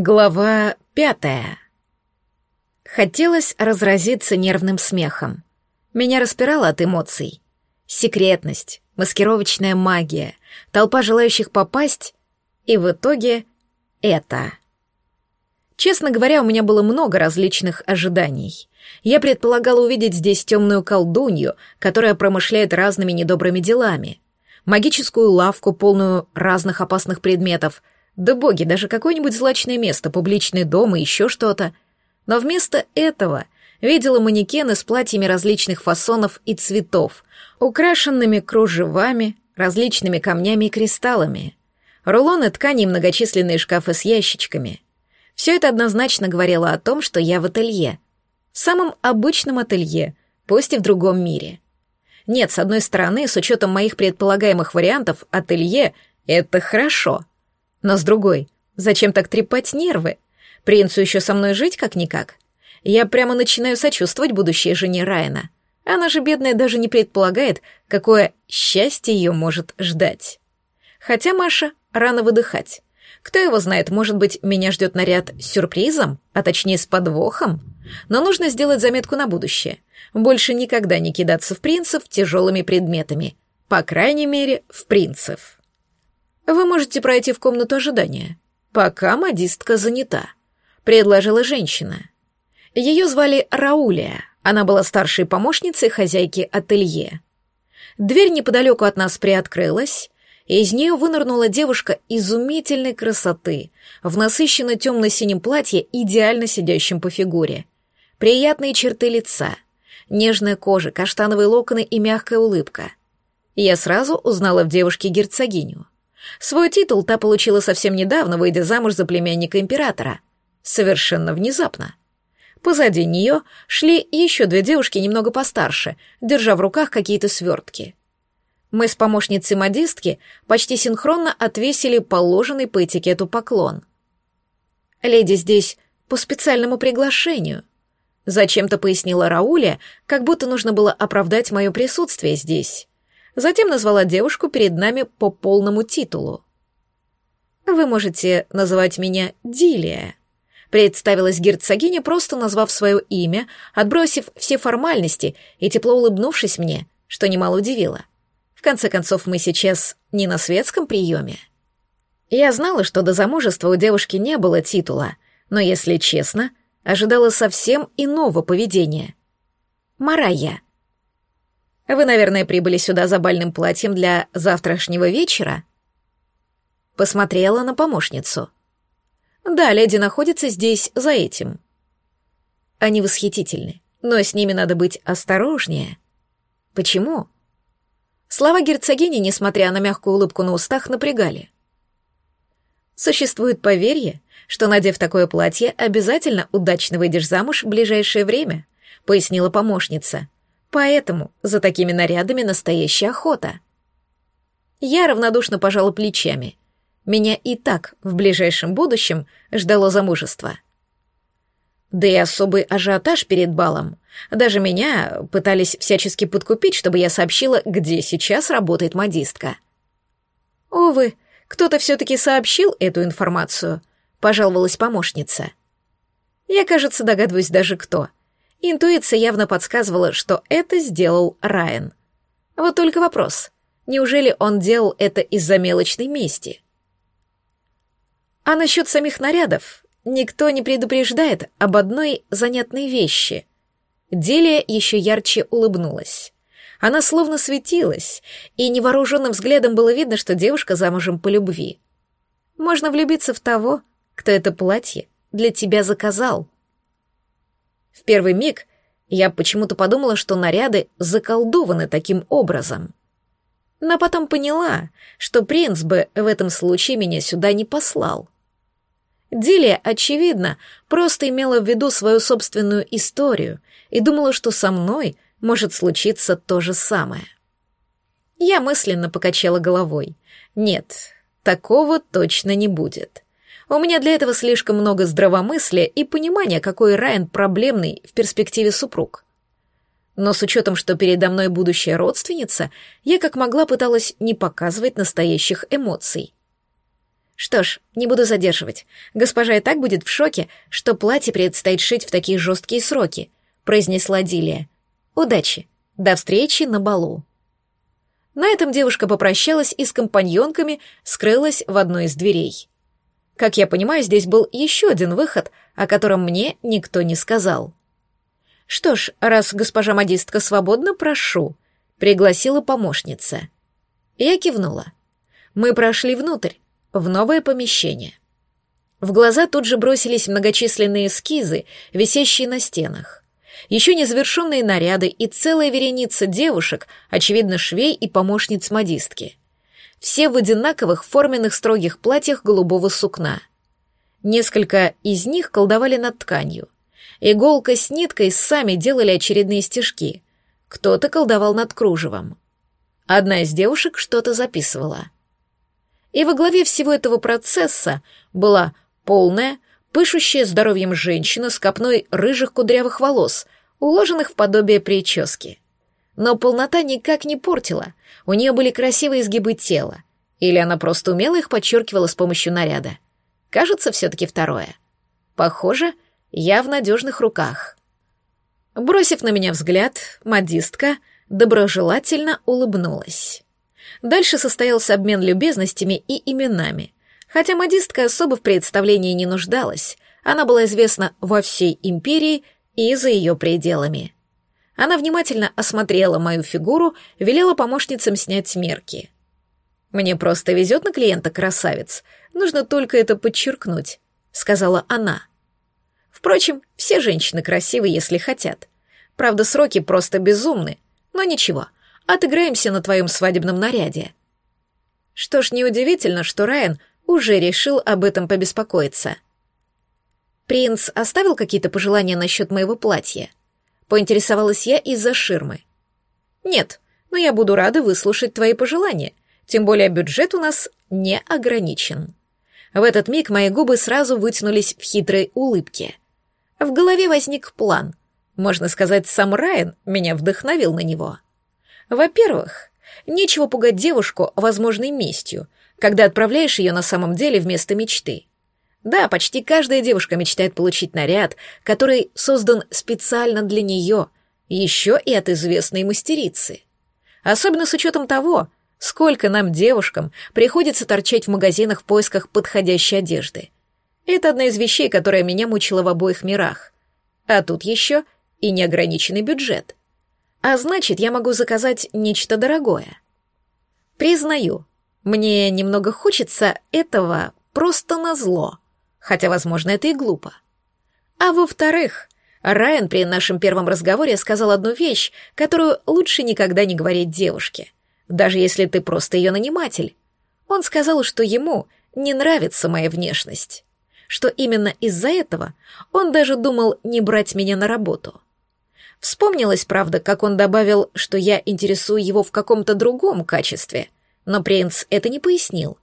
Глава пятая. Хотелось разразиться нервным смехом. Меня распирало от эмоций. Секретность, маскировочная магия, толпа желающих попасть, и в итоге это. Честно говоря, у меня было много различных ожиданий. Я предполагала увидеть здесь темную колдунью, которая промышляет разными недобрыми делами, магическую лавку, полную разных опасных предметов — да боги, даже какое-нибудь злачное место, публичный дом и еще что-то. Но вместо этого видела манекены с платьями различных фасонов и цветов, украшенными кружевами, различными камнями и кристаллами. Рулоны ткани и многочисленные шкафы с ящичками. Все это однозначно говорило о том, что я в ателье. В самом обычном ателье, пусть и в другом мире. Нет, с одной стороны, с учетом моих предполагаемых вариантов, ателье — это хорошо — но с другой, зачем так трепать нервы? Принцу еще со мной жить как-никак. Я прямо начинаю сочувствовать будущей жене Райана. Она же, бедная, даже не предполагает, какое счастье ее может ждать. Хотя Маша рано выдыхать. Кто его знает, может быть, меня ждет наряд с сюрпризом, а точнее с подвохом. Но нужно сделать заметку на будущее. Больше никогда не кидаться в принцев тяжелыми предметами. По крайней мере, в принцев. Вы можете пройти в комнату ожидания, пока модистка занята», — предложила женщина. Ее звали Раулия, она была старшей помощницей хозяйки ателье. Дверь неподалеку от нас приоткрылась, и из нее вынырнула девушка изумительной красоты, в насыщенно темно-синем платье, идеально сидящем по фигуре. Приятные черты лица, нежная кожа, каштановые локоны и мягкая улыбка. Я сразу узнала в девушке герцогиню — Свой титул та получила совсем недавно, выйдя замуж за племянника императора. Совершенно внезапно. Позади нее шли еще две девушки немного постарше, держа в руках какие-то свертки. Мы с помощницей модистки почти синхронно отвесили положенный по этикету поклон. «Леди здесь по специальному приглашению», — зачем-то пояснила Рауля, как будто нужно было оправдать мое присутствие здесь. Затем назвала девушку перед нами по полному титулу. «Вы можете называть меня Дилия», — представилась герцогиня, просто назвав свое имя, отбросив все формальности и тепло улыбнувшись мне, что немало удивило. В конце концов, мы сейчас не на светском приеме. Я знала, что до замужества у девушки не было титула, но, если честно, ожидала совсем иного поведения. «Марая», вы, наверное, прибыли сюда за бальным платьем для завтрашнего вечера?» Посмотрела на помощницу. «Да, леди находится здесь за этим». Они восхитительны, но с ними надо быть осторожнее. Почему? Слова герцогини, несмотря на мягкую улыбку на устах, напрягали. Существует поверье, что, надев такое платье, обязательно удачно выйдешь замуж в ближайшее время, пояснила помощница. Поэтому за такими нарядами настоящая охота. Я равнодушно пожала плечами. Меня и так в ближайшем будущем ждало замужество. Да и особый ажиотаж перед балом. Даже меня пытались всячески подкупить, чтобы я сообщила, где сейчас работает модистка. Увы, кто-то все-таки сообщил эту информацию, пожаловалась помощница. Я, кажется, догадываюсь даже кто — Интуиция явно подсказывала, что это сделал Райан. Вот только вопрос, неужели он делал это из-за мелочной мести? А насчет самих нарядов никто не предупреждает об одной занятной вещи. Делия еще ярче улыбнулась. Она словно светилась, и невооруженным взглядом было видно, что девушка замужем по любви. Можно влюбиться в того, кто это платье для тебя заказал. В первый миг я почему-то подумала, что наряды заколдованы таким образом. Но потом поняла, что принц бы в этом случае меня сюда не послал. Дилия, очевидно, просто имела в виду свою собственную историю и думала, что со мной может случиться то же самое. Я мысленно покачала головой. Нет, такого точно не будет. У меня для этого слишком много здравомыслия и понимания, какой Райан проблемный в перспективе супруг. Но с учетом, что передо мной будущая родственница, я как могла пыталась не показывать настоящих эмоций. Что ж, не буду задерживать. Госпожа и так будет в шоке, что платье предстоит шить в такие жесткие сроки, произнесла Дилия. Удачи. До встречи на балу. На этом девушка попрощалась и с компаньонками скрылась в одной из дверей. Как я понимаю, здесь был еще один выход, о котором мне никто не сказал. «Что ж, раз госпожа модистка свободна, прошу», — пригласила помощница. Я кивнула. Мы прошли внутрь, в новое помещение. В глаза тут же бросились многочисленные эскизы, висящие на стенах еще незавершенные наряды и целая вереница девушек, очевидно, швей и помощниц модистки. Все в одинаковых форменных строгих платьях голубого сукна. Несколько из них колдовали над тканью. Иголка с ниткой сами делали очередные стежки. Кто-то колдовал над кружевом. Одна из девушек что-то записывала. И во главе всего этого процесса была полная, пышущая здоровьем женщина с копной рыжих кудрявых волос, уложенных в подобие прически. Но полнота никак не портила, у нее были красивые изгибы тела, или она просто умело их подчеркивала с помощью наряда. Кажется, все-таки второе. Похоже, я в надежных руках. Бросив на меня взгляд, модистка доброжелательно улыбнулась. Дальше состоялся обмен любезностями и именами — Хотя модистка особо в представлении не нуждалась, она была известна во всей империи и за ее пределами. Она внимательно осмотрела мою фигуру, велела помощницам снять мерки. «Мне просто везет на клиента, красавец. Нужно только это подчеркнуть», — сказала она. Впрочем, все женщины красивы, если хотят. Правда, сроки просто безумны. Но ничего, отыграемся на твоем свадебном наряде. Что ж, неудивительно, что Райан уже решил об этом побеспокоиться. «Принц оставил какие-то пожелания насчет моего платья?» Поинтересовалась я из-за ширмы. «Нет, но я буду рада выслушать твои пожелания, тем более бюджет у нас не ограничен». В этот миг мои губы сразу вытянулись в хитрой улыбке. В голове возник план. Можно сказать, сам Райан меня вдохновил на него. Во-первых, нечего пугать девушку возможной местью, когда отправляешь ее на самом деле вместо мечты. Да, почти каждая девушка мечтает получить наряд, который создан специально для нее, еще и от известной мастерицы. Особенно с учетом того, сколько нам, девушкам, приходится торчать в магазинах в поисках подходящей одежды. Это одна из вещей, которая меня мучила в обоих мирах. А тут еще и неограниченный бюджет. А значит, я могу заказать нечто дорогое. Признаю, мне немного хочется этого просто на зло, хотя, возможно, это и глупо. А во-вторых, Райан при нашем первом разговоре сказал одну вещь, которую лучше никогда не говорить девушке, даже если ты просто ее наниматель. Он сказал, что ему не нравится моя внешность, что именно из-за этого он даже думал не брать меня на работу. Вспомнилось, правда, как он добавил, что я интересую его в каком-то другом качестве — но принц это не пояснил.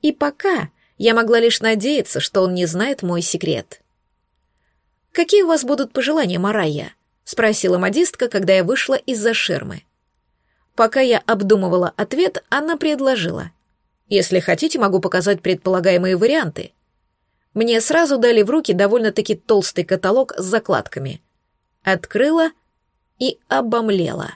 И пока я могла лишь надеяться, что он не знает мой секрет. «Какие у вас будут пожелания, Марайя?» — спросила модистка, когда я вышла из-за ширмы. Пока я обдумывала ответ, она предложила. «Если хотите, могу показать предполагаемые варианты». Мне сразу дали в руки довольно-таки толстый каталог с закладками. Открыла и обомлела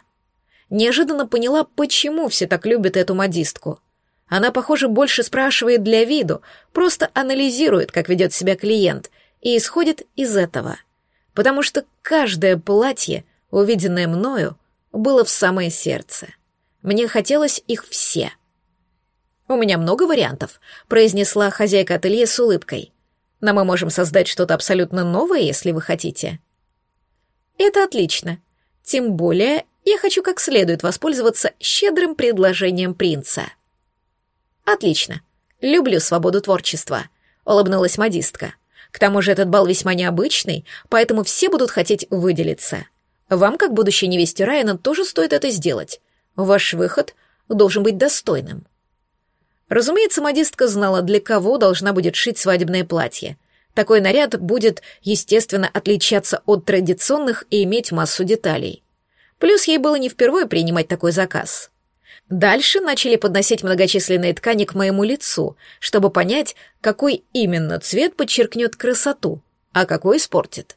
неожиданно поняла, почему все так любят эту модистку. Она, похоже, больше спрашивает для виду, просто анализирует, как ведет себя клиент, и исходит из этого. Потому что каждое платье, увиденное мною, было в самое сердце. Мне хотелось их все. «У меня много вариантов», — произнесла хозяйка ателье с улыбкой. «Но мы можем создать что-то абсолютно новое, если вы хотите». «Это отлично. Тем более я хочу как следует воспользоваться щедрым предложением принца. Отлично. Люблю свободу творчества, улыбнулась модистка. К тому же этот бал весьма необычный, поэтому все будут хотеть выделиться. Вам, как будущей невесте Райана, тоже стоит это сделать. Ваш выход должен быть достойным. Разумеется, модистка знала, для кого должна будет шить свадебное платье. Такой наряд будет, естественно, отличаться от традиционных и иметь массу деталей. Плюс ей было не впервые принимать такой заказ. Дальше начали подносить многочисленные ткани к моему лицу, чтобы понять, какой именно цвет подчеркнет красоту, а какой испортит.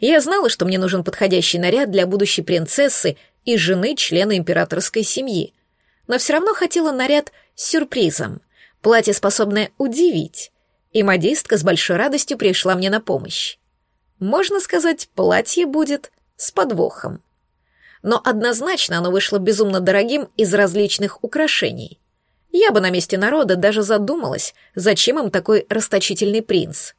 Я знала, что мне нужен подходящий наряд для будущей принцессы и жены члена императорской семьи, но все равно хотела наряд с сюрпризом, платье, способное удивить, и модистка с большой радостью пришла мне на помощь. Можно сказать, платье будет с подвохом. Но однозначно оно вышло безумно дорогим из различных украшений. Я бы на месте народа даже задумалась, зачем им такой расточительный принц.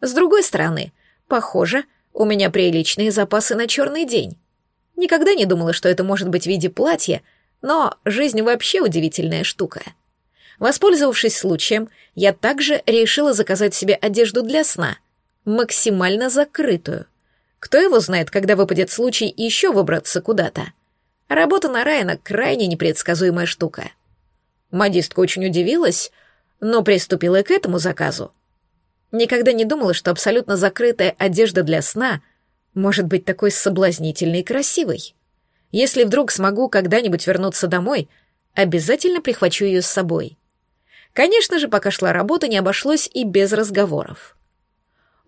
С другой стороны, похоже, у меня приличные запасы на черный день. Никогда не думала, что это может быть в виде платья, но жизнь вообще удивительная штука. Воспользовавшись случаем, я также решила заказать себе одежду для сна, максимально закрытую. Кто его знает, когда выпадет случай еще выбраться куда-то. Работа на Райана — крайне непредсказуемая штука. Модистка очень удивилась, но приступила и к этому заказу. Никогда не думала, что абсолютно закрытая одежда для сна может быть такой соблазнительной и красивой. Если вдруг смогу когда-нибудь вернуться домой, обязательно прихвачу ее с собой. Конечно же, пока шла работа, не обошлось и без разговоров.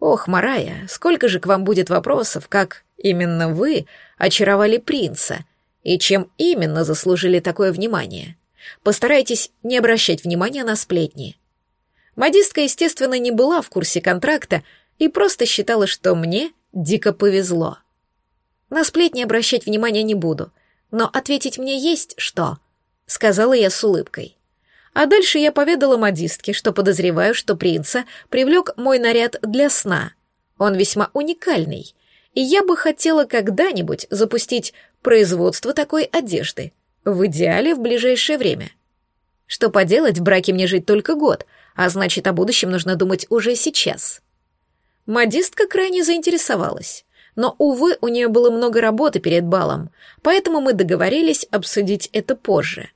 «Ох, Марая, сколько же к вам будет вопросов, как именно вы очаровали принца и чем именно заслужили такое внимание. Постарайтесь не обращать внимания на сплетни. Модистка, естественно, не была в курсе контракта и просто считала, что мне дико повезло. На сплетни обращать внимания не буду, но ответить мне есть что, сказала я с улыбкой. А дальше я поведала модистке, что подозреваю, что принца привлек мой наряд для сна. Он весьма уникальный, и я бы хотела когда-нибудь запустить производство такой одежды, в идеале в ближайшее время. Что поделать, в браке мне жить только год, а значит, о будущем нужно думать уже сейчас. Модистка крайне заинтересовалась, но, увы, у нее было много работы перед балом, поэтому мы договорились обсудить это позже.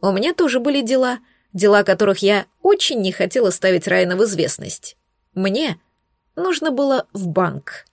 У меня тоже были дела, дела которых я очень не хотела ставить Райана в известность. Мне нужно было в банк.